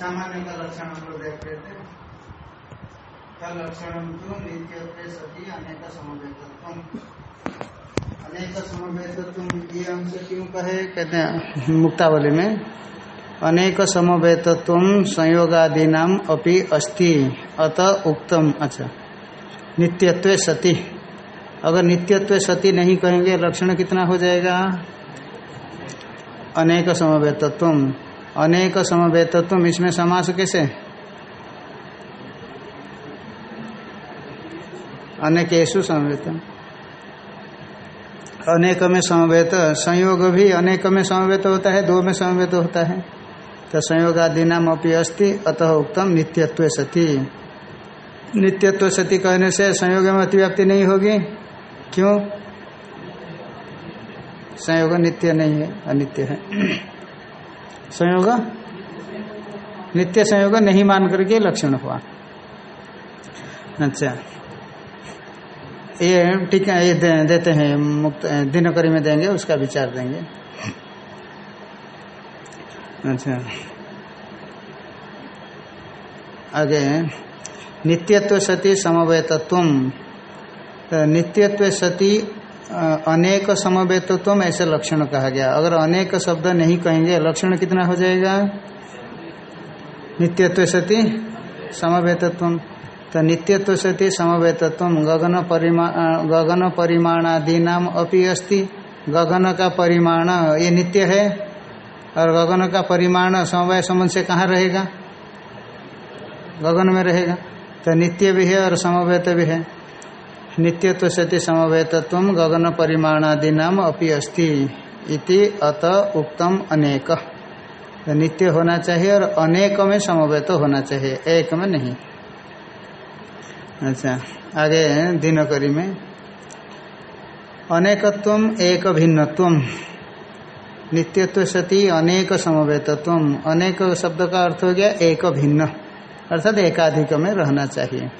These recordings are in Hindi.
सामान्य का लक्षण लोग देख रहे थे लक्षण तो नित्य सती अनेक समवेतत्व अनेक समवेतत्व ये अंश क्यों कहे कहते हैं मुक्तावली में, अनेक समवेतत्व संयोगादि नाम अपि अस्ति, अतः उक्तम। अच्छा। नित्यत्व सती। अगर नित्यत्व सती नहीं कहेंगे, लक्षण कितना हो जाएगा? अनेक समवेतत्व। अनेक समवेतत्व इसमें समास कैसे? अनेकेशु समवेत। अनेक में समवेत, संयोग भी अनेक में समवेत होता है, दो में समवेत होता है। तो संयोग आदि नाम अपनी अस्ति, अतः उत्तम नित्यत्व सती। नित्यत्व सती कहने से संयोग में अतिव्याप्ति नहीं होगी। क्यों? संयोग नित्य नहीं है, अनित्य है। संयोग? नित्य संयोग नहीं मान करके लक्षण हुआ। अच्छा। ये है ये दे, देते हैं मुक्त दिनकरी में देंगे उसका विचार देंगे। अच्छा। आगे नित्यत्व सती समवेतत्व तो नित्यत्व सती अनेक समवेतत्व ऐसे लक्षण कहा गया। अगर अनेक शब्द नहीं कहेंगे, लक्षण कितना हो जाएगा? नित्यत्व सती समवेतत्व तो नित्यत्व सती समवेतत्व गगन परिमा गगन परिमाणादि नाम अपि अस्ति। गगन का परिमाण, ये नित्य है। और गगन का परिमाण समवाय संबंध से कहाँ रहेगा? गगन में रहेगा। तो नित्य भी है और समवेत भी है। नित्यत्व सति समवेतत्व गगन परिमाणादि नाम अपि अस्ति इति अत उक्तम अनेक। नित्य होना चाहिए और अनेक में समवेत होना चाहिए, एक में नहीं। अच्छा आगे दिनकरी में। अनेकत्व एक भिन्नत्व। नित्यत्व सती अनेक समवेतत्व। अनेक शब्द का अर्थ हो गया एक भिन्न। अर्थात एकाधिक में रहना चाहिए।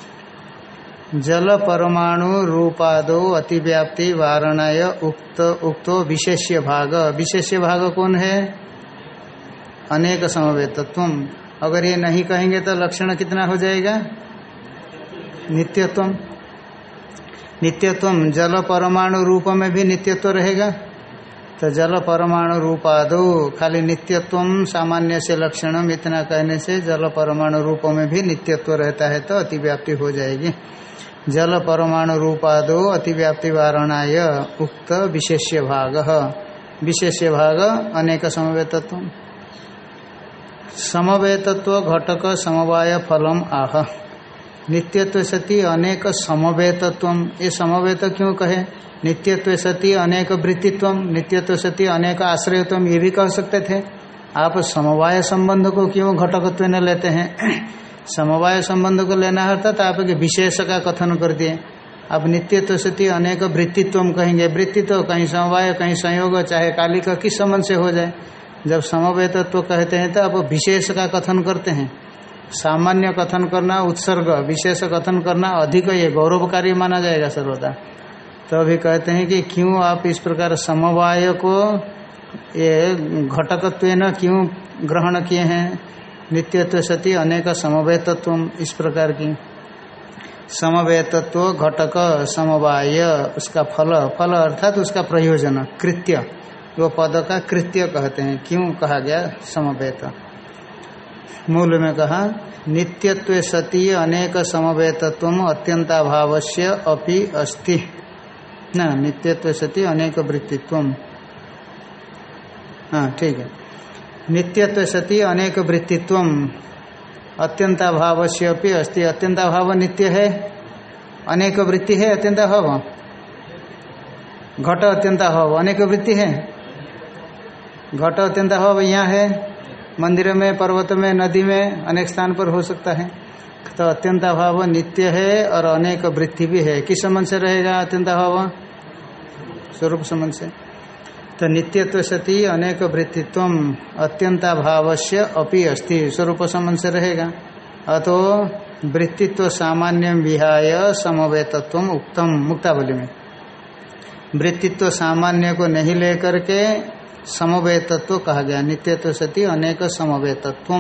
जल परमाणु रूपादो अतिव्याप्ति वारणाय उक्त, उक्तो विशेष्य भाग। विशेष्य भाग कौन है? अनेक समवेतत्व अगर ये नहीं कहेंगे तो लक्षण कितना हो जाएगा? नित्यत्व नित्यत्व जल परमाणु रूप में भी नित्यत्व रहेगा? तो जल परमाणु रूपादो, खाली नित्यत्व सामान्य से लक्षणम इतना कहने से जल परमाणु रूप में भी नित्यत्व रहता है तो अतिव्याप्ति हो जाएगी। जल परमाणु रूपादो अतिव्याप्ति वारणाय उक्त विशेष्य भाग। विशेष्य भाग अनेक समवेतत्व समवेतत्व घटक, समवाय, फलम, आह। नित्यत्व सती अनेक समवेतत्व ये समवेत क्यों कहे? नित्यत्व सती अनेक वृत्तित्व नित्यत्व सती अनेक आश्रयत्व ये भी कह सकते थे। आप समवाय संबंध को क्यों घटकत्व न लेते हैं? समवाय संबंध को लेना है अर्थात आप विशेष का कथन कर दिए। आप नित्यत्व सती अनेक वृत्तित्व कहेंगे। वृत्तित्व कहीं समवाय, कहीं संयोग, चाहे काली का किस संबंध से हो जाए। जब समवेतत्व कहते हैं तो आप विशेष का कथन करते हैं। सामान्य कथन करना उत्सर्ग, विशेष कथन करना अधिक, ये गौरवकारी माना जाएगा सर्वदा। तो अभी कहते हैं कि क्यों आप इस प्रकार समवाय को ये घटकत्व न क्यों ग्रहण किए हैं? नित्यत्व सती अनेक समवेतत्व इस प्रकार की। समवेतत्व घटक, समवाय, उसका फल फल अर्थात उसका प्रयोजन, कृत्य। वो पद का कृत्य कहते हैं। क्यों कहा गया? समवेत। मूल में कहा, नित्यत्व सती अनेक समवेतत्व अत्यंताभाव से अपि अस्ति। न, नित्यत्व सती अनेक वृत्तित्व। हाँ ठीक है। नित्यत्व सती अनेक वृत्तित्व। अत्यंताभाव से अपि अस्ति। अत्यंताभाव नित्य है, अनेक वृत्ति है, अत्यंताभाव। घट अत्यंताभाव, अनेक वृत्ति है। घट अत्यंताभाव यहाँ है। मंदिर में, पर्वत में, नदी में अनेक स्थान पर हो सकता है। तो अत्यंताभाव नित्य है और अनेक वृत्ति भी है। किस संबंध से रहेगा अत्यंताभाव? स्वरूप संबंध से। तो नित्यत्व सती अनेक वृत्तित्व अत्यंताभाव से अपि अस्ति। स्वरूप संबंध से रहेगा। अतो वृत्तित्व सामान्य विहाय समवेतत्व उक्तम मुक्तावली में। वृत्तित्व सामान्य को नहीं लेकर के समवेतत्व कहा गया। नित्यत्व सती अनेक समवेतत्व।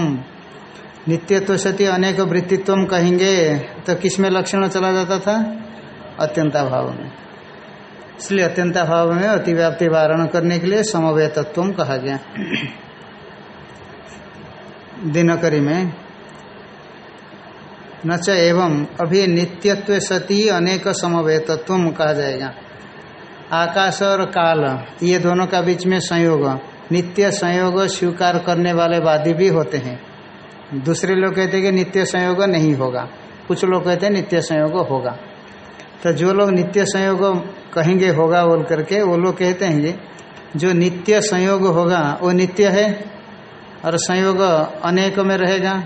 नित्यत्व सती अनेक वृत्तित्व कहेंगे तो किसमें लक्षण चला जाता था? अत्यंता भाव में। इसलिए अत्यंता भाव में अतिव्याप्ति वारण करने के लिए समवय तत्व कहा गया। दिनकरी में, न च एवं अभी नित्यत्व सती अनेक समवेतत्व कहा जाएगा। आकाश और काल, ये दोनों का बीच में संयोग, नित्य संयोग स्वीकार करने वाले वादी भी होते हैं। दूसरे लोग कहते हैं कि नित्य संयोग नहीं होगा। कुछ लोग कहते हैं नित्य संयोग होगा। तो जो लोग नित्य संयोग कहेंगे, होगा बोल करके, वो लोग कहते हैं ये, जो नित्य संयोग होगा, वो नित्य है? और संयोग अनेक में रहेगा?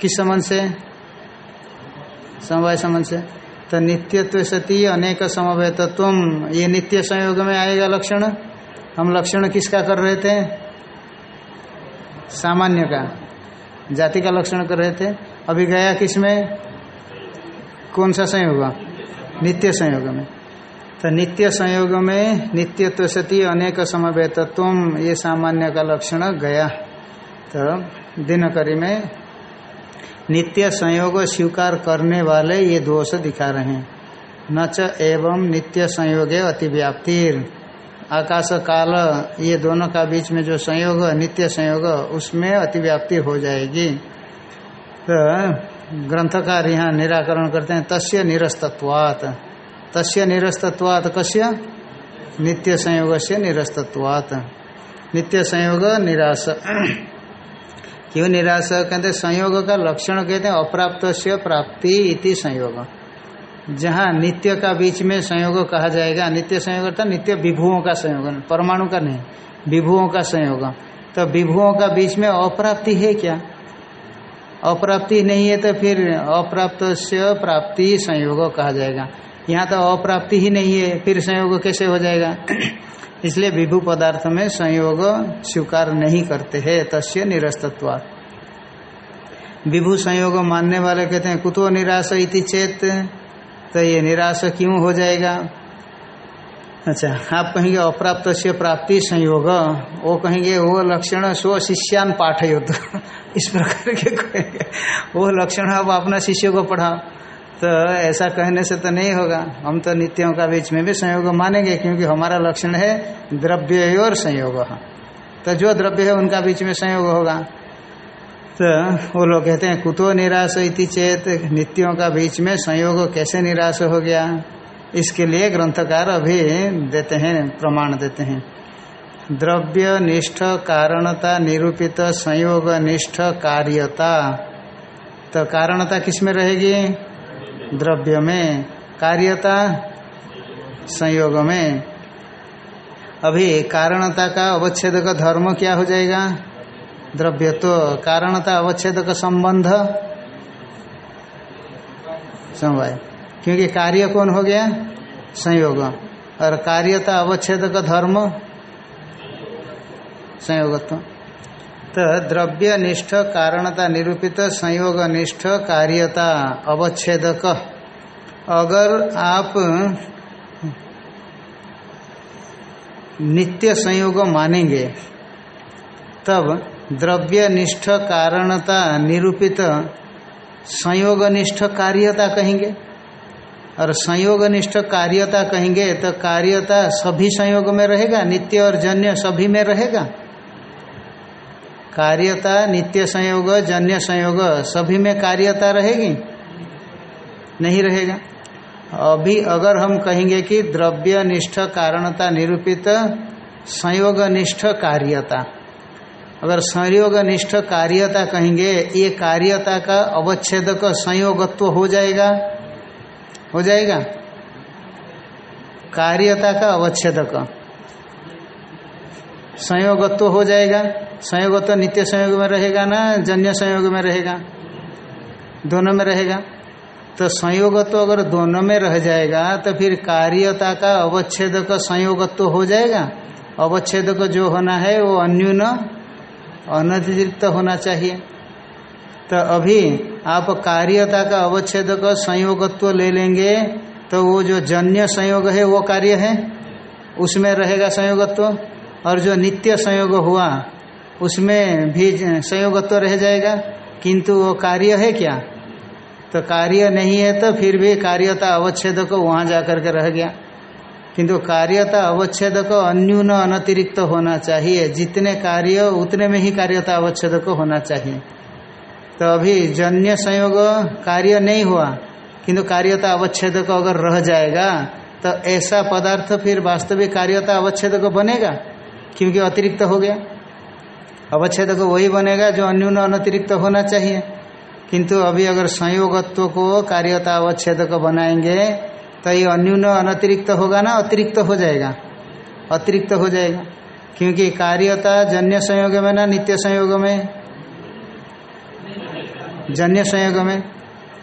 किस संबंध से? समवाय संबंध से। तो नित्यत्व सती अनेक समवय तत्व ये नित्य संयोग में आएगा लक्षण। हम लक्षण किसका कर रहे थे? सामान्य का। जाति का लक्षण कर रहे थे। अभी गया किसमें? कौन सा संयोग? नित्य संयोग में। तो नित्य संयोग में नित्यत्व सती अनेक समवय तत्व ये सामान्य का लक्षण गया। तो दिनकरी में नित्य संयोग स्वीकार करने वाले ये दोष दिखा रहे हैं। न च एवं नित्य संयोगे अतिव्याप्तिर। आकाश काल, ये दोनों का बीच में जो संयोग, नित्य संयोग, उसमें अतिव्याप्ति हो जाएगी। तो ग्रंथकार यहाँ निराकरण करते हैं, तस्य निरस्तत्वात। तस्य निरस्तत्वात कस्य? नित्य संयोग से निरस्तत्वात। नित्य संयोग निराश। क्यों निराश? कहते संयोग का लक्षण कहते हैं अप्राप्त से प्राप्ति इति संयोग। जहाँ नित्य का बीच में संयोग कहा जाएगा, नित्य संयोग अर्थात नित्य विभुओं का संयोग, परमाणु का नहीं, विभुओं का संयोग। तो विभुओं का बीच में अप्राप्ति है क्या? अप्राप्ति नहीं है तो फिर अप्राप्त से प्राप्ति संयोग कहा जाएगा। यहाँ तो अप्राप्ति ही नहीं है, फिर संयोग कैसे हो जाएगा? इसलिए विभु पदार्थ में संयोग स्वीकार नहीं करते हैं, तस्य निरस्तत्वा विभु संयोग मानने वाले कहते हैं, कुतो निराश इति चेत तो ये निराश क्यों हो जाएगा? अच्छा आप कहेंगे अप्राप्त से प्राप्ति संयोग, वो कहेंगे, वो लक्षण स्व शिष्यान पाठ युद्ध इस प्रकार के कहेंगे वो लक्षण आप अपना शिष्य को पढ़ाओ तो ऐसा कहने से तो नहीं होगा। हम तो नित्यों का बीच में भी संयोग मानेंगे, क्योंकि हमारा लक्षण है द्रव्य और संयोग। तो जो द्रव्य है उनका बीच में संयोग होगा। तो वो लोग कहते हैं, कुतो निराश इति चेत, नित्यों का बीच में संयोग कैसे निराश हो गया? इसके लिए ग्रंथकार अभी देते हैं, प्रमाण देते हैं। द्रव्य निष्ठ कारणता निरूपित संयोग निष्ठ कार्यता। तो कारणता किसमें रहेगी? द्रव्य में कार्यता संयोग में अभी कारणता का अवच्छेद का धर्म क्या हो जाएगा? द्रव्य तो कारणता अवच्छेद का संबंध। समवाय। क्योंकि कार्य कौन हो गया? संयोग। और कार्यता अवच्छेद का धर्म, संयोगत्व। तो द्रव्य निष्ठ कारणता निरूपित संयोग निष्ठ कार्यता, अवच्छेदक। अगर आप नित्य संयोग मानेंगे, तब द्रव्य निष्ठ कारणता निरूपित संयोग निष्ठ कार्यता कहेंगे। और संयोग निष्ठ कार्यता कहेंगे तो कार्यता सभी संयोग में रहेगा, नित्य और जन्य सभी में रहेगा। कार्यता, नित्य संयोग, जन्य संयोग, सभी में कार्यता रहेगी? नहीं रहेगा। अभी अगर हम कहेंगे कि द्रव्य निष्ठ कारणता निरूपित संयोग निष्ठ कार्यता। अगर संयोग निष्ठ कार्यता कहेंगे, ये कार्यता का अवच्छेदक संयोगत्व हो जाएगा? हो जाएगा। कार्यता का अवच्छेदक। संयोगत्व हो जाएगा। संयोगत्व नित्य संयोग में रहेगा ना, जन्य संयोग में रहेगा। दोनों में रहेगा। तो संयोगत्व अगर दोनों में रह जाएगा तो फिर कार्यता का अवच्छेद का संयोगत्व हो जाएगा। अवच्छेदक जो होना है, वो अन्यून अनतिरिक्त होना चाहिए। तो अभी आप कार्यता का अवच्छेद का संयोगत्व ले लेंगे तो वो जो जन्य संयोग है, वो कार्य है? उसमें रहेगा संयोगत्व? और जो नित्य संयोग हुआ, उसमें भी संयोगत्व रह जाएगा, किंतु वो कार्य है क्या? तो कार्य नहीं है तो फिर भी कार्यता अवच्छेद को वहाँ जाकर के रह गया। किंतु कार्यता अवच्छेद को अन्यून अनतिरिक्त तो होना चाहिए। जितने कार्य, उतने में ही कार्यता अवच्छेद को होना चाहिए। तो अभी जन्य संयोग कार्य नहीं हुआ, किंतु कार्यता अवच्छेद को अगर रह जाएगा तो ऐसा पदार्थ फिर वास्तविक कार्यता अवच्छेद को बनेगा? क्योंकि अतिरिक्त हो गया। अवच्छेद को वही बनेगा जो अन्यून अनतिरिक्त होना चाहिए। किंतु अभी अगर संयोगत्व को, कार्यता अवच्छेद को बनाएँगे तो ये अन्यून अनतिरिक्त होगा ना, अतिरिक्त हो जाएगा। अतिरिक्त हो जाएगा। क्योंकि कार्यता जन्य संयोग में ना, नित्य संयोग में? जन्य संयोग में।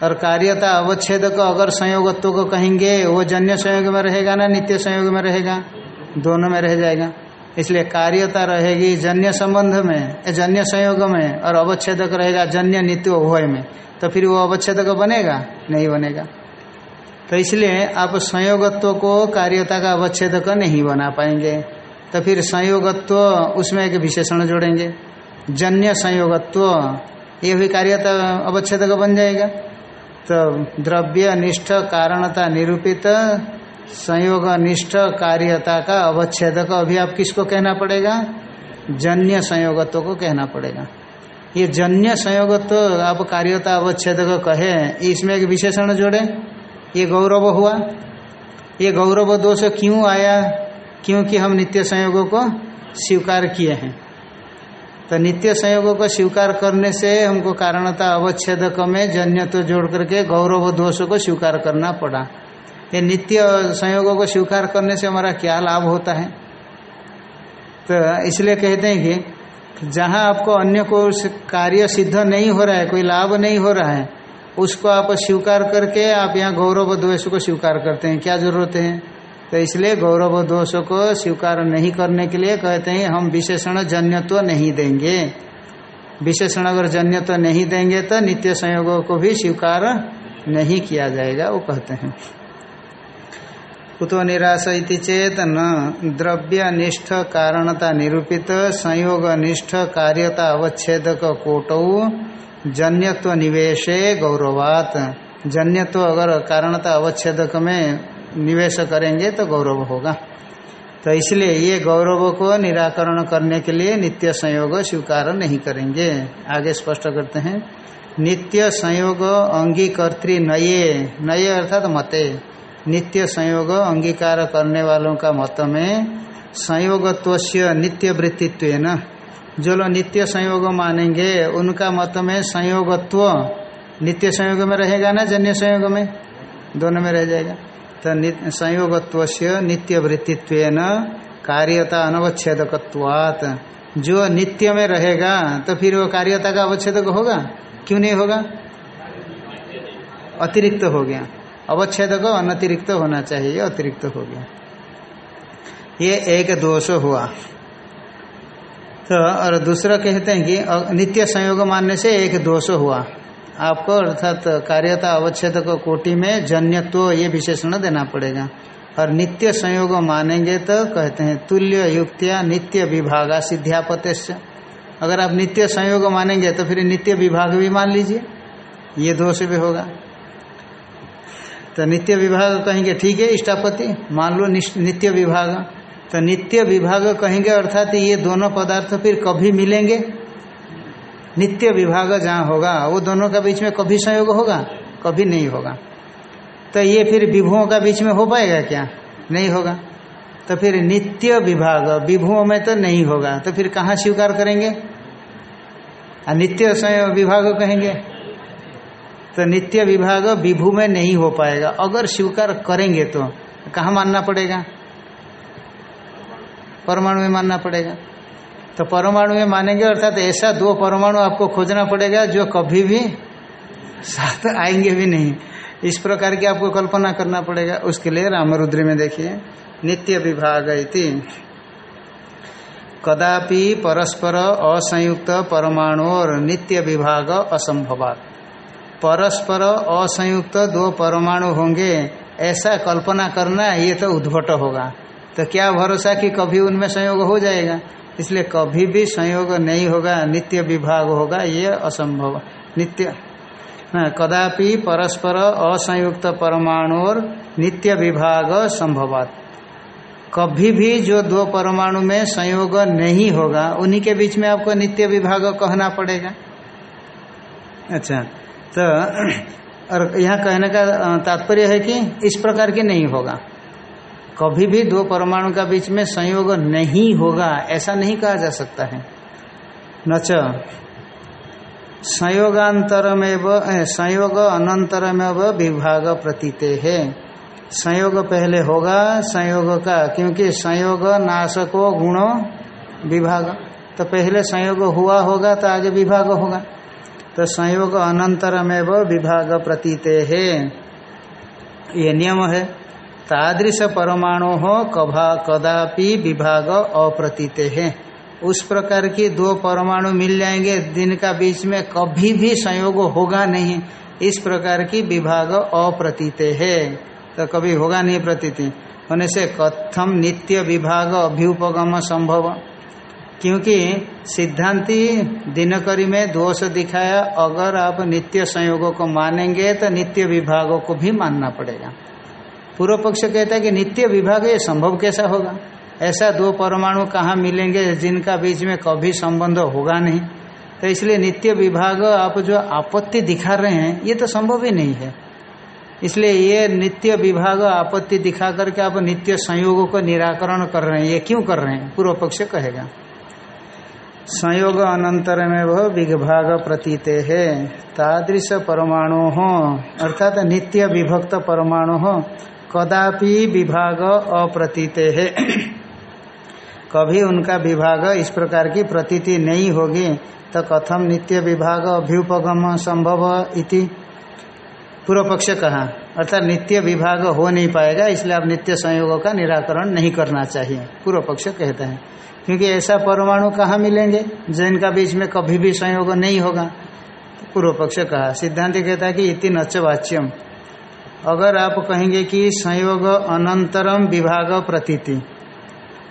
और कार्यता अवच्छेद को अगर संयोगत्व को कहेंगे, वो जन्य संयोग में रहेगा ना, नित्य संयोग में रहेगा? दोनों में रह जाएगा। इसलिए कार्यता रहेगी जन्य संबंध में जन्य संयोग में, और अवच्छेदक रहेगा जन्य नित्य उभय में। तो फिर वो अवच्छेदक बनेगा? नहीं बनेगा। तो इसलिए आप संयोगत्व को कार्यता का अवच्छेदक नहीं बना पाएँगे। तो फिर संयोगत्व, उसमें एक विशेषण जोड़ेंगे। जन्य संयोगत्व, ये भी कार्यता अवच्छेदक बन जाएगा। तो द्रव्य, निष्ठ, कारणता, निरूपित संयोग अनिष्ठ कार्यता का अवच्छेदक अभी आप किसको कहना पड़ेगा? जन्य संयोगत्व को कहना पड़ेगा। ये जन्य संयोगत्व आप कार्यता अवच्छेदक कहे, इसमें एक विशेषण जोड़े। ये गौरव हुआ। ये गौरव दोष क्यों आया? क्योंकि हम नित्य संयोगों को स्वीकार किए हैं। तो नित्य संयोगों को स्वीकार करने से हमको कारणता अवच्छेदक में जन्य तो जोड़ करके गौरव दोष को स्वीकार करना पड़ा। ये नित्य संयोगों को स्वीकार करने से हमारा क्या लाभ होता है? तो इसलिए कहते हैं कि जहाँ आपको अन्य को कार्य सिद्ध नहीं हो रहा है, कोई लाभ नहीं हो रहा है, उसको आप स्वीकार करके आप यहाँ गौरव द्वेष को स्वीकार करते हैं। क्या ज़रूरत है? तो इसलिए गौरव दोष को स्वीकार नहीं करने के लिए कहते हैं, हम विशेषण जन्यत्व नहीं देंगे। विशेषण अगर जन्यत्व नहीं देंगे तो नित्य संयोगों को भी स्वीकार नहीं किया जाएगा, वो कहते हैं। कुतो निराश इति चेत न। द्रव्य निष्ठ कारणता निरूपित संयोग निष्ठ कार्यता अवच्छेदक कोटौ जन्यत्व निवेशे गौरवात। जन्यत्व अगर कारणता अवच्छेदक में निवेश करेंगे तो गौरव होगा। तो इसलिए ये गौरव को निराकरण करने के लिए नित्य संयोग स्वीकार नहीं करेंगे। आगे स्पष्ट करते हैं। नित्य संयोग अंगीकर्तृ नये। नये अर्थात मते। नित्य संयोग अंगीकार करने वालों का मत में संयोगत्व नित्य वृत्तित्व न जो लोग नित्य संयोग मानेंगे, उनका मत में संयोगत्व नित्य संयोग में रहेगा ना जन्य संयोग में? दोनों में रह जाएगा। तो संयोगत्व नित्य वृत्तित्व न कार्यता अनवच्छेदकत्वात। जो नित्य में रहेगा तो फिर वो कार्यता का अवच्छेदक होगा? क्यों नहीं होगा? अतिरिक्त हो गया। अवच्छेदक अनतिरिक्त होना चाहिए, अतिरिक्त हो गया। ये एक दोष हुआ। तो और दूसरा कहते हैं कि नित्य संयोग मानने से एक दोष हुआ। आपको अर्थात कार्यता अवच्छेद को कोटि में जन्यत्व ये विशेषण देना पड़ेगा। और नित्य संयोग मानेंगे तो कहते हैं, तुल्य युक्तिया नित्य विभागा सिद्ध्यापत्य अगर आप नित्य संयोग मानेंगे तो फिर नित्य विभाग भी मान लीजिए। ये दोष भी होगा। तो नित्य विभाग कहेंगे, ठीक है, इष्टापति, मान लो नित्य विभाग। तो नित्य विभाग कहेंगे, अर्थात ये दोनों पदार्थ फिर कभी मिलेंगे? नित्य विभाग जहाँ होगा, वो दोनों का बीच में कभी संयोग होगा? कभी नहीं होगा। तो ये फिर विभुओं का बीच में हो पाएगा क्या? नहीं होगा। तो फिर नित्य विभाग, विभुओं में तो नहीं होगा। तो फिर कहाँ स्वीकार करेंगे? नित्य विभाग कहेंगे। तो नित्य विभाग विभू में नहीं हो पाएगा। अगर स्वीकार करेंगे तो कहाँ मानना पड़ेगा? परमाणु में मानना पड़ेगा। तो परमाणु में मानेंगे, अर्थात तो ऐसा दो परमाणु आपको खोजना पड़ेगा जो कभी भी साथ आएँगे भी नहीं। इस प्रकार की आपको कल्पना करना पड़ेगा। उसके लिए रामरुद्री में देखिए, नित्य विभाग इति। कदापि परस्पर असंयुक्त परमाणु और नित्य विभाग असंभवात। परस्पर असंयुक्त दो परमाणु होंगे, ऐसा कल्पना करना ये तो उद्भट होगा। तो क्या भरोसा कि कभी उनमें संयोग हो जाएगा? इसलिए कभी भी संयोग नहीं होगा, नित्य विभाग होगा, ये असंभव। नित्य। कदापि परस्पर असंयुक्त परमाणु और नित्य विभाग संभवात। कभी भी जो दो परमाणु में संयोग नहीं होगा, उन्हीं के बीच में आपको नित्य विभाग कहना पड़ेगा। अच्छा तो और यहाँ कहने का तात्पर्य है कि इस प्रकार की नहीं होगा। कभी भी दो परमाणु का बीच में संयोग नहीं होगा, ऐसा नहीं कहा जा सकता है। नच संयोगांतरमेव संयोग अनंतरमेव विभाग प्रतीत है। संयोग पहले होगा, संयोग का, क्योंकि संयोग नाशको गुणो विभाग। तो पहले संयोग हुआ होगा तो आगे विभाग होगा। तो संयोग अनंतरमेव विभाग प्रतीत है। ये नियम है। तादृश परमाणु हो कभा कदापि विभाग अप्रतीत है। उस प्रकार की दो परमाणु मिल जाएँगे दिन का बीच में कभी भी संयोग होगा नहीं। इस प्रकार की विभाग अप्रतीत है। तो कभी होगा नहीं प्रतीति। होने से कथम नित्य विभाग अभ्युपगम संभव। क्योंकि सिद्धांति दिनकरी में दोष दिखाया, अगर आप नित्य संयोगों को मानेंगे तो नित्य विभागों को भी मानना पड़ेगा। पूर्व पक्ष कहता है कि नित्य विभाग ये संभव कैसा होगा? ऐसा दो परमाणु कहाँ मिलेंगे जिनका बीच में कभी संबंध होगा नहीं? तो इसलिए नित्य विभाग आप जो आपत्ति दिखा रहे हैं, ये तो संभव ही नहीं है। इसलिए ये नित्य विभाग आपत्ति दिखा करके आप नित्य संयोगों को निराकरण कर रहे हैं, ये क्यों कर रहे हैं? पूर्व पक्ष कहेगा। संयोग अनंतर में वह विभाग प्रतीत है तादृश परमाणु अर्थात नित्य विभक्त परमाणु कदापि विभाग अप्रतीत। है कभी उनका विभाग इस प्रकार की प्रतीति नहीं होगी तो कथम नित्य विभाग अभ्युपगम संभव इति पूर्व पक्ष कहा। अर्थात नित्य विभाग हो नहीं पाएगा, इसलिए आप नित्य संयोगों का निराकरण नहीं करना चाहिए, पूर्व पक्ष कहते हैं। क्योंकि ऐसा परमाणु कहाँ मिलेंगे जिनका बीच में कभी भी संयोग नहीं होगा। पूर्व पक्ष कहा, सिद्धांत कहता है कि इति नच वाच्यम। अगर आप कहेंगे कि संयोग अनंतरम विभाग प्रतीति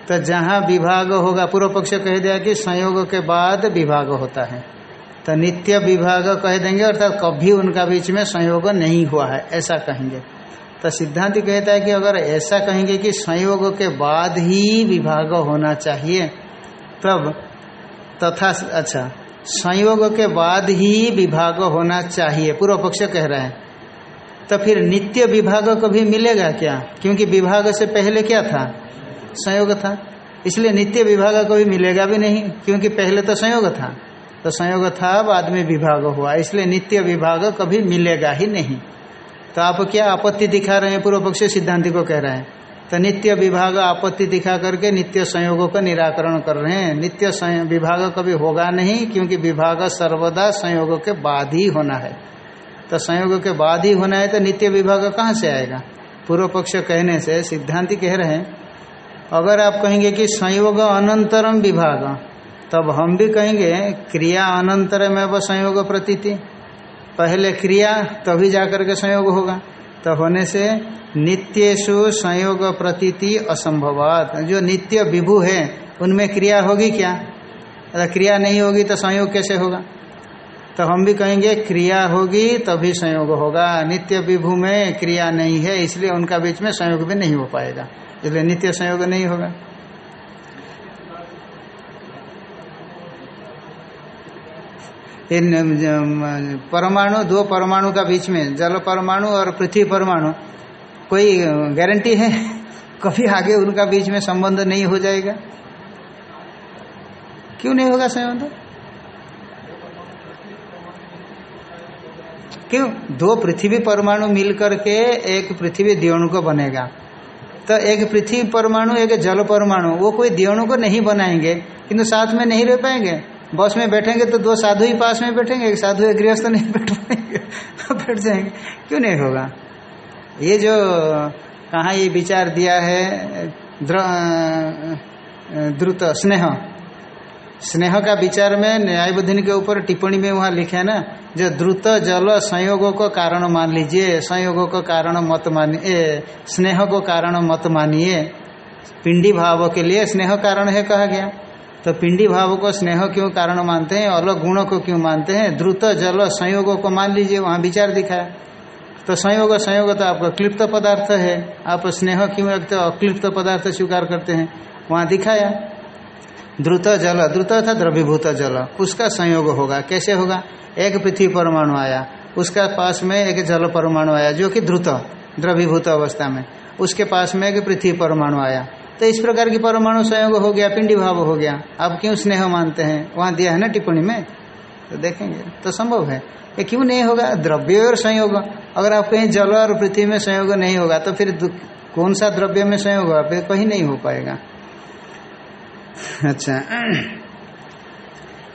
तो जहाँ विभाग होगा, पूर्व पक्ष कह दिया कि संयोग के बाद विभाग होता है। तो नित्य विभाग कह देंगे, अर्थात कभी उनका बीच में संयोग नहीं हुआ है, ऐसा कहेंगे। तो सिद्धांत कहता है कि अगर ऐसा कहेंगे कि संयोग के बाद ही विभाग होना चाहिए, तब तथा अच्छा संयोग के बाद ही विभाग होना चाहिए, पूर्व पक्ष कह रहे हैं। तो फिर नित्य विभाग कभी मिलेगा क्या? क्योंकि विभाग से पहले क्या था? संयोग था। इसलिए नित्य विभाग कभी मिलेगा भी नहीं, क्योंकि पहले तो संयोग था। तो संयोग था बाद में विभाग हुआ। इसलिए नित्य विभाग कभी मिलेगा ही नहीं। तो आप क्या आपत्ति दिखा रहे हैं? पूर्व पक्ष सिद्धांति को कह रहे हैं। तो नित्य विभाग आपत्ति दिखा करके नित्य संयोगों का निराकरण कर रहे हैं। नित्य विभाग कभी होगा नहीं, क्योंकि विभाग सर्वदा संयोग के बाद ही होना है। तो संयोग के बाद ही होना है तो नित्य विभाग कहाँ से आएगा? पूर्व पक्ष कहने से सिद्धांति कह रहे हैं, अगर आप कहेंगे कि संयोग अनंतरम विभाग तब हम भी कहेंगे, क्रिया अनंतर में वो संयोग प्रतीति। पहले क्रिया, तभी जाकर के संयोग होगा। तो होने से नित्येशु संयोग प्रतीति असंभवात। जो नित्य विभु है, उनमें क्रिया होगी क्या? अगर क्रिया नहीं होगी तो संयोग कैसे होगा? तो हम भी कहेंगे, क्रिया होगी, तभी संयोग होगा। नित्य विभु में क्रिया नहीं है, इसलिए उनका बीच में संयोग भी नहीं हो पाएगा। इसलिए नित्य संयोग नहीं होगा। परमाणु, दो परमाणु का बीच में, जल परमाणु और पृथ्वी परमाणु, कोई गारंटी है? कभी आगे उनका बीच में संबंध नहीं हो जाएगा? क्यों नहीं होगा संबंध? क्यों? दो पृथ्वी परमाणु मिलकर के एक पृथ्वी दियोणु को बनेगा। तो एक पृथ्वी परमाणु, एक जल परमाणु, वो कोई दियोणु को नहीं बनाएँगे, किंतु साथ में नहीं रह पाएँगे? बस में बैठेंगे तो दो साधु ही पास में बैठेंगे, एक साधु, एक गृहस्थ नहीं बैठ पाएँगे। बैठ जाएँगे। क्यों नहीं होगा? ये जो, कहाँ ये विचार दिया है द्रुत, स्नेह। स्नेह का विचार में न्यायबुद्धिन के ऊपर टिप्पणी में वहाँ लिखे है ना, जो द्रुत, जल, संयोगों को कारण मान लीजिए, संयोगों को कारण मत मानिए स्नेह को कारण मत मानिए। पिंडी भाव के लिए स्नेह कारण है कहा गया। तो पिंडी भाव को स्नेह क्यों कारण मानते हैं? अलग गुणों को क्यों मानते हैं? द्रुत, जल, संयोगों को मान लीजिए, वहाँ विचार दिखाया तो संयोग संयोग तो आपका क्लिप्त पदार्थ है। आप स्नेह क्यों रखते हो? अक्लिप्त पदार्थ स्वीकार करते हैं। वहाँ दिखाया। द्रुत, जल, द्रुत था द्रवीभूत जल। उसका संयोग होगा। कैसे होगा? एक पृथ्वी परमाणु आया। उसका पास में एक जल परमाणु आया, जो कि द्रुत द्रवीभूत अवस्था में। उसके पास में एक पृथ्वी परमाणु आया। तो इस प्रकार की परमाणु संयोग हो गया, पिंडी भाव हो गया। आप क्यों स्नेह मानते हैं? वहाँ दिया है ना टिप्पणी में? तो देखेंगे। तो संभव है। ये क्यों नहीं होगा? द्रव्य और संयोग। अगर आप कहीं जल और पृथ्वी में संयोग नहीं होगा तो फिर कौन सा द्रव्य में संयोग होगा? फिर कहीं नहीं हो पाएगा। अच्छा।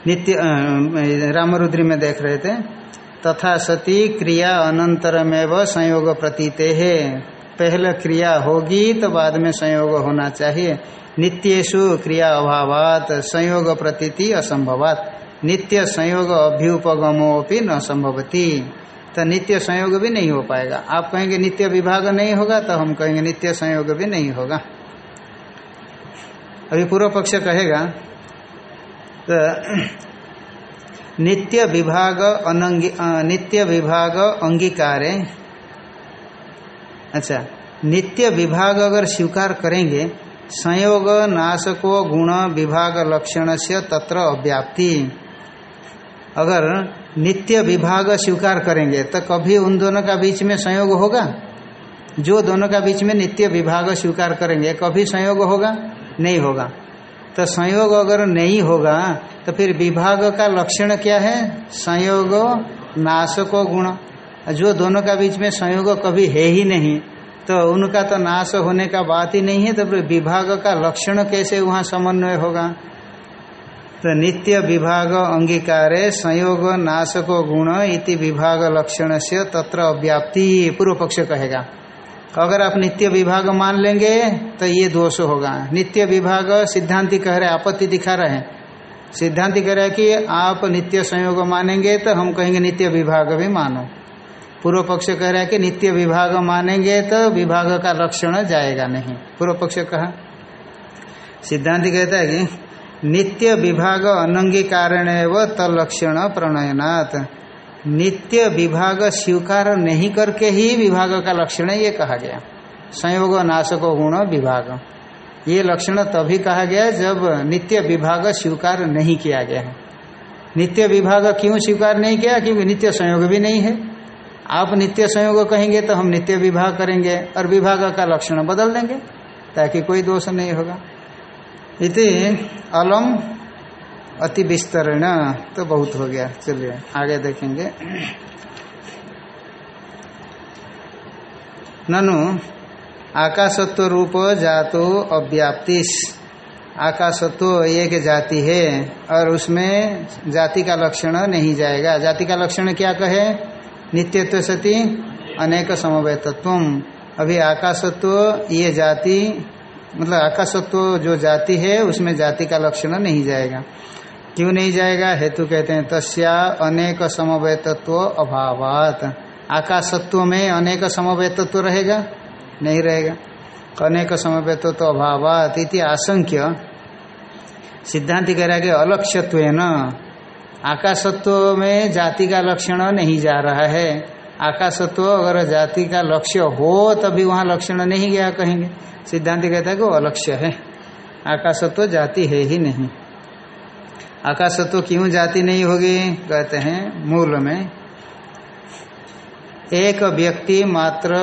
नित्य रामरुद्री में देख रहे थे। तथा सती क्रिया अनंतरमेव संयोग प्रतीते है। पहले क्रिया होगी तो बाद में संयोग होना चाहिए। नित्येशु क्रिया अभावात, संयोग प्रतीति असंभवात। नित्य संयोग अभ्युपगमो भी न संभवती। तो नित्य संयोग भी नहीं हो पाएगा। आप कहेंगे नित्य विभाग नहीं होगा तो हम कहेंगे नित्य संयोग भी नहीं होगा। अभी पूर्व पक्ष कहेगा तो नित्य विभाग अनंगी नित्य विभाग अंगीकारे अच्छा नित्य विभाग अगर स्वीकार करेंगे, संयोग, नाशको, गुण, विभाग, लक्षण से तत्र अव्याप्ति। अगर नित्य विभाग स्वीकार करेंगे तो कभी उन दोनों का बीच में संयोग होगा? जो दोनों का बीच में नित्य विभाग स्वीकार करेंगे, कभी संयोग होगा? नहीं होगा। तो संयोग अगर नहीं होगा तो फिर विभाग का लक्षण क्या है? संयोग, नाशको, गुण। जो दोनों का बीच में संयोग कभी है ही नहीं तो उनका तो नाश होने का बात ही नहीं है तो विभाग का लक्षण कैसे वहाँ समन्वय होगा? तो नित्य विभाग अंगीकारे संयोग नाशको गुण इति विभाग लक्षण से तत्र अव्याप्ति पूर्व पक्ष कहेगा। अगर आप नित्य विभाग मान लेंगे तो ये दोष होगा। नित्य विभाग सिद्धांति कह रहे, आपत्ति दिखा रहे हैं। सिद्धांति कह रहे है कि आप नित्य संयोग मानेंगे तो हम कहेंगे नित्य विभाग भी मानो। पूर्व पक्ष कह रहा है कि नित्य विभाग मानेंगे तो विभाग का लक्षण जाएगा नहीं। पूर्व पक्ष कहा। सिद्धांत कहता है कि नित्य विभाग अनंगी कारण तलक्षण प्रणयनाथ नित्य विभाग स्वीकार नहीं करके ही विभाग का लक्षण ये कहा गया। संयोग नाशको गुण विभाग। ये लक्षण तभी कहा गया जब नित्य विभाग स्वीकार नहीं किया गया। है नित्य विभाग क्यों स्वीकार नहीं किया? क्योंकि नित्य संयोग भी नहीं है। आप नित्य संयोग कहेंगे तो हम नित्य विभाग करेंगे और विभाग का लक्षण बदल देंगे, ताकि कोई दोष नहीं होगा। इति अलम अति विस्तरण तो बहुत हो गया। चलिए, आगे देखेंगे। ननु, आकाशत्व रूप जातो अव्याप्तिस आकाशत्व एक जाति है, और उसमें जाति का लक्षण नहीं जाएगा। जाति का लक्षण क्या कहे? नित्यत्व सती अनेक समवेतत्व अभी आकाशत्व ये जाति मतलब आकाशत्व जो जाति है, उसमें जाति का लक्षण नहीं जाएगा। क्यों नहीं जाएगा? हेतु कहते हैं, तस्या अनेक समवेतत्व अभावात। आकाशत्व में अनेक समवेतत्व रहेगा? नहीं रहेगा। अनेक समवेतत्व अभावात इति आशंक्य। सिद्धांत कह रहा है कि अलक्ष्यत्व न आकाशत्व में जाति का लक्षण नहीं जा रहा है। आकाशत्व अगर जाति का लक्ष्य हो, तभी वहाँ लक्षण नहीं गया कहेंगे। सिद्धांत कहता है कि वो अलक्ष्य है। आकाशत्व जाति है ही नहीं। आकाशत्व क्यों जाति नहीं होगी? कहते हैं, मूल में एक व्यक्ति मात्र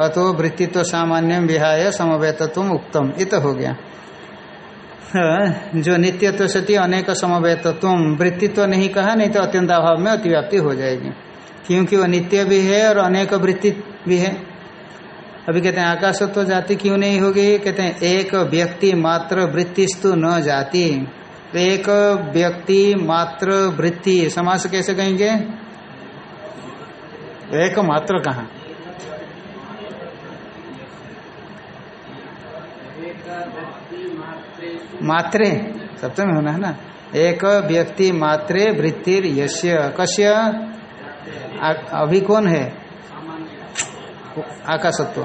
अतो वृत्तित्व सामान्य विहाय समवेतत्व उत्तम ये तो हो गया। जो नित्यत्व सती अनेक समवेतत्व वृत्तित्व नहीं कहा, नहीं तो अत्यंत अभाव में अतिव्याप्ति हो जाएगी। क्योंकि वो नित्य भी है और अनेक वृत्ति भी है। अभी कहते हैं, आकाशत्व तो जाति क्यों नहीं होगी? कहते हैं, एक व्यक्ति मात्र वृत्तिस्तु न जाति। एक व्यक्ति मात्र वृत्ति, समास कैसे कहेंगे? एक मात्र कहा? मात्रे, सप्तमी होना है ना? एक व्यक्ति मात्रे वृत्तिर यश्य, कश्य अभी कौन है? आकाशत्व।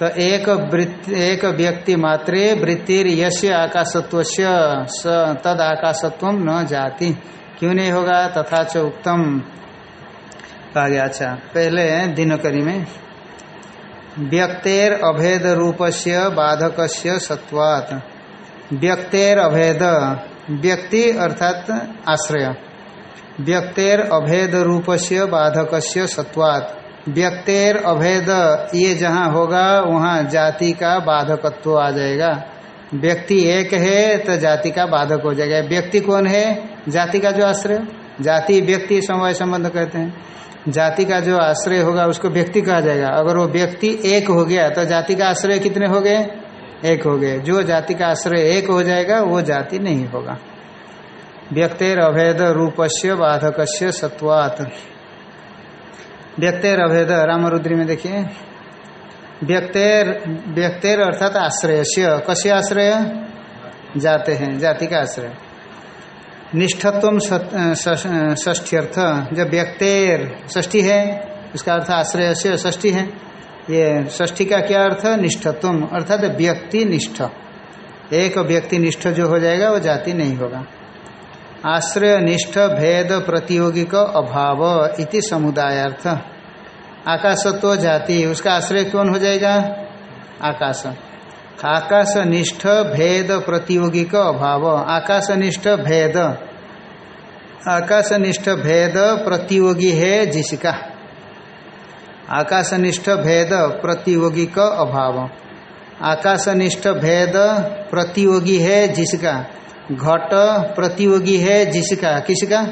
तो एक एक व्यक्ति मात्रे वृत्तिर यश आकाशत्व तद आकाशत्व न जाति। क्यों नहीं होगा? तथा च उत्तम कहा गया अच्छा पहले दिनकरी में। व्यक्तेर अभेद रूपस्य बाधकस्य सत्वात। व्यक्तेर अभेद, व्यक्ति अर्थात आश्रय। व्यक्तेर अभेद रूपस्य बाधकस्य सत्वात। व्यक्तेर अभेद ये जहाँ होगा, वहाँ जाति का बाधकत्व आ जाएगा। व्यक्ति एक है तो जाति का बाधक हो जाएगा। व्यक्ति कौन है? जाति का जो आश्रय। जाति व्यक्ति समवाय संबंध कहते हैं। जाति का जो आश्रय होगा, उसको व्यक्ति कहा जाएगा। अगर वो व्यक्ति एक हो गया तो जाति का आश्रय कितने हो गए? एक हो गए जो जाति का आश्रय एक हो जाएगा, वो जाति नहीं होगा। व्यक्तिर अभेद रूपस्य बाधकस्य सत्वात। व्यक्तिर अभेद रामरुद्री में देखिए। व्यक्तिर व्यक्तिर अर्थात आश्रय कस्य आश्रय? जाते हैं, जाति का आश्रय। निष्ठत्व ष्ठ्यर्थ जब व्यक्तिर ष्ठी है, उसका अर्थ आश्रय से ष्ठी है। ये ष्ठी का क्या अर्थ है? निष्ठत्व अर्थात व्यक्ति निष्ठ एक व्यक्ति निष्ठ जो हो जाएगा, वो जाति नहीं होगा। आश्रय निष्ठ भेद प्रतियोगी का अभाव इति समुदायार्थ। आकाशत्व जाति, उसका आश्रय कौन हो जाएगा? आकाश। आकाश निष्ठ भेद प्रतियोगी का अभाव। आकाश निष्ठ भेद। आकाश निष्ठ भेद प्रतियोगी है जिसका। आकाश निष्ठ भेद प्रतियोगी का अभाव। आकाशनिष्ठ भेद प्रतियोगी है जिसका। घट प्रतियोगी है जिसका। किसका?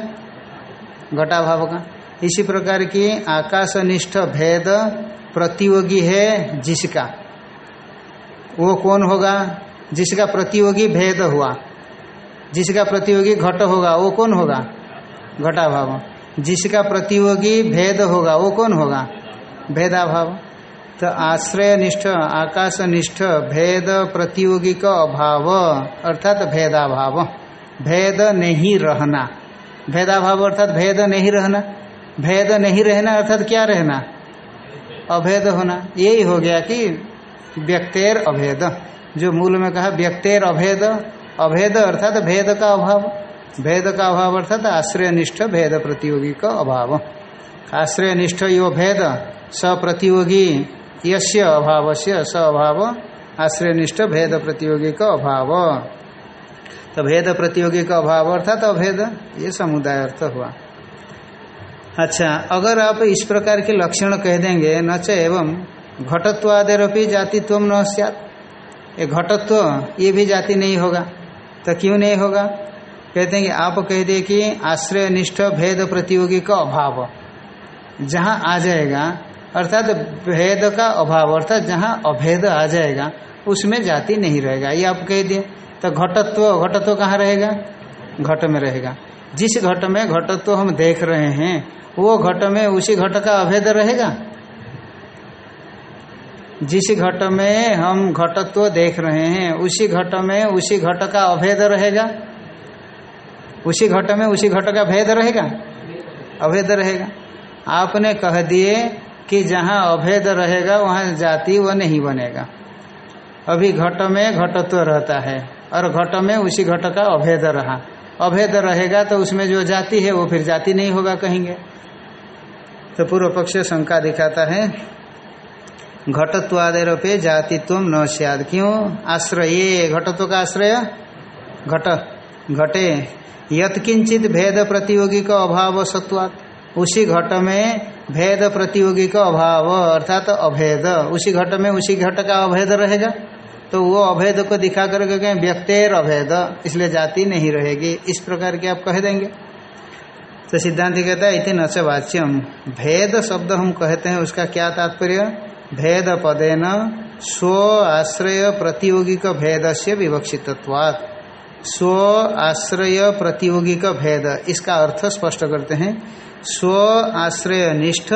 घटाभाव का। इसी प्रकार की आकाशनिष्ठ भेद प्रतियोगी है जिसका। वो कौन होगा? जिसका प्रतियोगी भेद हुआ। जिसका प्रतियोगी घट होगा, वो कौन होगा? घटाभाव। जिसका प्रतियोगी भेद होगा, वो कौन होगा? भेदाभाव। तो आश्रय निष्ठ आकाश निष्ठ भेद प्रतियोगी का अभाव, अर्थात भेदाभाव। भेद नहीं रहना। भेदाभाव अर्थात भेद नहीं रहना। भेद नहीं रहना अर्थात क्या रहना? अभेद होना। यही हो गया कि व्यक्तेर अभेद। जो मूल में कहा व्यक्तेर अभेद अभेद अर्थात भेद का अभाव। भेद का अभाव अर्थात आश्रय निष्ठ भेद प्रतियोगी का अभाव। आश्रय निष्ठ यो भेद सप्रतियोगी। यस्य अभाव से स अभाव आश्रयनिष्ठ भेद प्रतियोगी का अभाव। तो भेद प्रतियोगी का अभाव अर्थात अभेद, ये समुदाय अर्थ हुआ। अच्छा अगर आप इस प्रकार के लक्षण कह देंगे, न च एवं घटत्वादेरपी जातित्व न सत ये घटत्व, ये भी जाति नहीं होगा तो क्यों नहीं होगा? कहते हैं कि आप कह दिए कि आश्रय निष्ठ भेद प्रतियोगी का अभाव। जहाँ आ जाएगा, अर्थात भेद का अभाव, अर्थात जहाँ अभेद आ जाएगा, उसमें जाति नहीं रहेगा। ये आप कह दिए। तो घटत्व घटत्व कहाँ रहेगा? घट में रहेगा। जिस घट में घटत्व हम देख रहे हैं, वो घट में उसी घट का अभेद रहेगा? जिस घट में हम घटत्व देख रहे हैं, उसी घट में उसी घट का अभेद रहेगा? उसी घट में उसी घट का भेद रहेगा? अभेद रहेगा। आपने कह दिए कि जहाँ अभेद रहेगा, वहाँ जाति वो नहीं बनेगा। अभी घट में घटत्व रहता है, और घट में उसी घट का अभेद रहा। अभेद रहेगा तो उसमें जो जाति है, वो फिर जाति नहीं होगा कहेंगे। तो पूर्व पक्ष शंका दिखाता है घटत्वादेरपे जातित्व न सियाद। क्यों? आश्रय घटत्व का आश्रय? घट, घटे। यत्किंचित भेद प्रतियोगी का अभाव सत्वात। उसी घट में भेद प्रतियोगी का अभाव, अर्थात तो अभेद। उसी घट में उसी घट का अभेद रहेगा। तो वो अभेद को दिखा करके कहें, व्यक्तेर अभेद, इसलिए जाति नहीं रहेगी। इस प्रकार के आप कह देंगे। तो सिद्धांत कहता है इतने नच वाच्यम। भेद शब्द हम कहते हैं, उसका क्या तात्पर्य? भेद पदेन स्व आश्रय प्रतियोगी का भेद से विवक्षित्वात् स्व आश्रय प्रतियोगी का भेद, इसका अर्थ स्पष्ट करते हैं। स्व आश्रय निष्ठ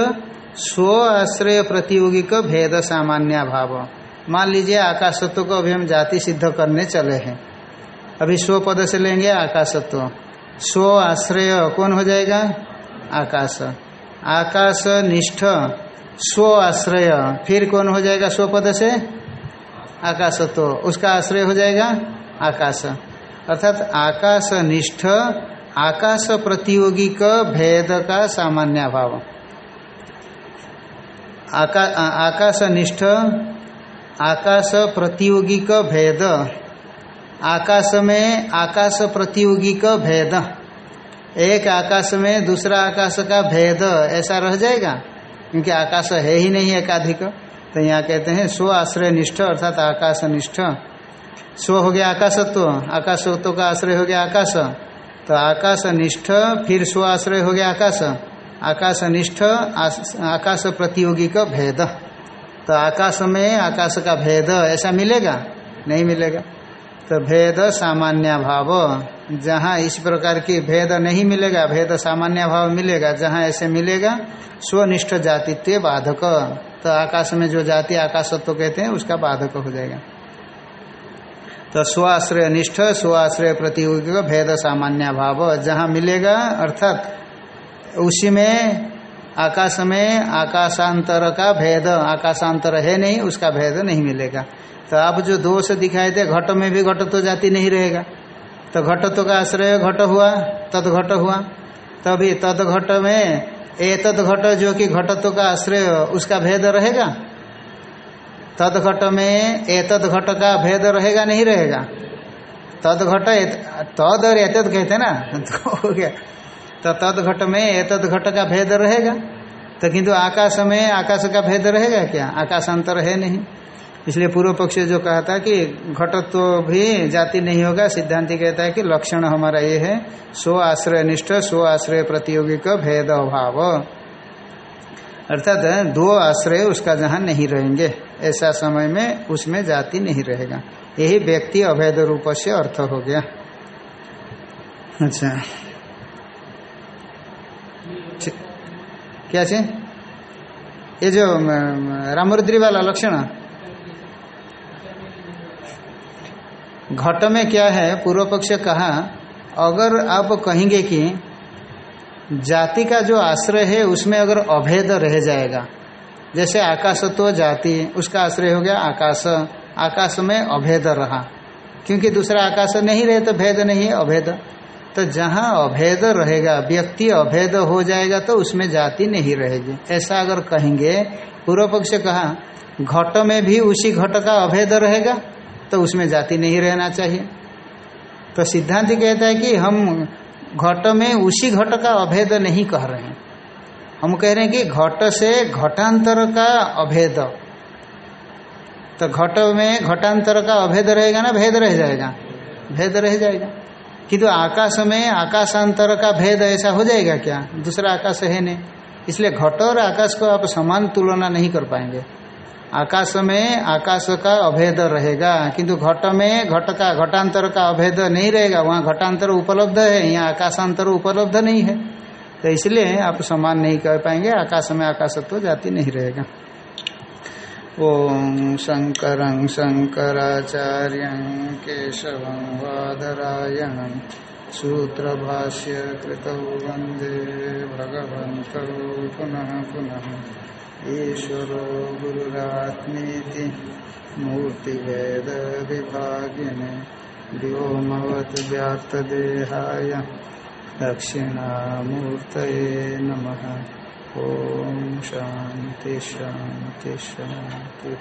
स्व आश्रय प्रतियोगी का भेद सामान्य भाव। मान लीजिए आकाशत्व को अभी हम जाति सिद्ध करने चले हैं। अभी स्व पद से लेंगे आकाशत्व। स्व आश्रय कौन हो जाएगा? आकाश। आकाश निष्ठ स्व आश्रय। फिर कौन हो जाएगा स्व पद से? आकाशत्व। उसका आश्रय हो जाएगा आकाश। अर्थात आकाश निष्ठ आकाश प्रतियोगी का भेद का सामान्य भाव आका, आकाश निष्ठ आकाश प्रतियोगी का भेद। आकाश में आकाश प्रतियोगी का भेद। एक आकाश में दूसरा आकाश का भेद। ऐसा रह जाएगा? क्योंकि आकाश है ही नहीं एकाधिक। तो यहाँ कहते हैं स्व आश्रय निष्ठ अर्थात आकाश निष्ठ स्व हो गया आकाशत्व। आकाशत्व का आश्रय हो गया आकाश। तो आकाश निष्ठ फिर स्व आश्रय हो गया आकाश। आकाश निष्ठ आकाश प्रतियोगी का भेद। तो आकाश में आकाश का भेद, ऐसा मिलेगा? नहीं मिलेगा। तो भेद सामान्य भाव। जहाँ इस प्रकार की भेद नहीं मिलेगा, भेद सामान्य भाव मिलेगा, जहाँ ऐसे मिलेगा, स्वनिष्ठ जातित्व बाधक। तो आकाश में जो जाति आकाशत्व तो कहते हैं, उसका बाधक हो जाएगा। तो स्वाश्रय निष्ठ, स्वाश्रय प्रतियोगी का भेद सामान्य भाव। जहाँ मिलेगा, अर्थात उसी में आकाश में आकाशांतर का भेद, आकाशांतर है नहीं, उसका भेद नहीं मिलेगा। तो आप जो दोष दिखाए थे घट में भी घट तो जाति नहीं रहेगा। तो घटत्व का आश्रय घट हुआ, तद घट हुआ। तभी तद घट में, ए तद घट जो कि घटत्व का आश्रय, उसका भेद रहेगा? तद घट में एतद घट का भेद रहेगा, नहीं रहेगा। तद घट तद और एतद कहते ना तो हो गया। तो तद घट में एतद घट का भेद रहेगा। तो किंतु आकाश में आकाश का भेद रहेगा क्या? आकाशांतर है नहीं। इसलिए पूर्व पक्ष जो कहा था कि घटत्व तो भी जाति नहीं होगा, सिद्धांति कहता है कि लक्षण हमारा ये है स्व आश्रय निष्ठ स्व आश्रय प्रतियोगी का भेद अभाव। अर्थात दो आश्रय उसका जहाँ नहीं रहेंगे, ऐसा समय में उसमें जाति नहीं रहेगा। यही व्यक्ति अवैध रूप से अर्थ हो गया। अच्छा। क्या ये जो रामरुद्री वाला लक्षण। घट में क्या है? पूर्व पक्ष कहा, अगर आप कहेंगे कि जाति का जो आश्रय है, उसमें अगर अभेद रह जाएगा, जैसे आकाश तो जाति, उसका आश्रय हो गया आकाश। आकाश में अभेद रहा। क्योंकि दूसरा आकाश नहीं रहे तो भेद नहीं है, अभेद। तो जहाँ अभेद रहेगा, व्यक्ति अभेद हो जाएगा तो उसमें जाति नहीं रहेगी। ऐसा अगर कहेंगे, पूर्व पक्ष कहा, घट में भी उसी घट का अभेद रहेगा तो उसमें जाति नहीं रहना चाहिए। तो सिद्धांत कहता है कि हम घट में उसी घट का अभेद नहीं कह रहे हैं। हम कह रहे हैं कि घट से घटांतर का अभेद। तो घट में घटांतर का अभेद रहेगा ना, भेद रह जाएगा। भेद रह जाएगा। किंतु तो आकाश में आकाशांतर का भेद ऐसा हो जाएगा क्या? दूसरा आकाश है नहीं। इसलिए घट और आकाश को आप समान तुलना नहीं कर पाएँगे। आकाश में आकाश का अभेद रहेगा। किंतु घट में घट का घटांतर का अभेद नहीं रहेगा। वहाँ घटांतर उपलब्ध है, यहाँ आकाशांतर उपलब्ध नहीं है। तो इसलिए आप समान नहीं कर पाएँगे आकाश में आकाशत्व जाति नहीं रहेगा। ओम शंकर शंकराचार्य केशव वादरायण सूत्र भाष्य कृत वंदे भगवत पुनः पुनः। ईश्वरो गुरुरात्मीति मूर्तिभेद विभागिने व्योमवत व्याप्तदेहाय दक्षिणामूर्तये नमः। ॐ शान्ति शान्ति शान्ति